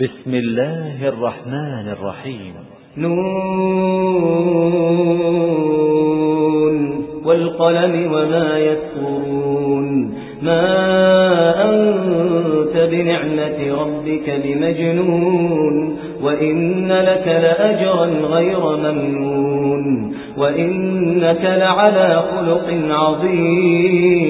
بسم الله الرحمن الرحيم. نون والقلم وما يسرون ما أنت بنعمة ربك بمجنون. وإن لك لأجرا غير ممنون. وإنك لعلى خلق عظيم.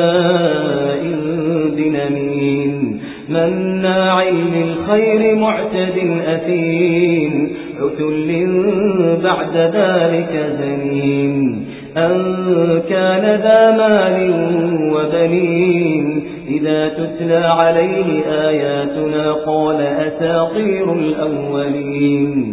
بنمين مناع للخير معتد أثيم. عتل بعد ذلك زنين أن كان ذا مال وبنين. إذا تتلى عليه آياتنا قال أساطير الأولين.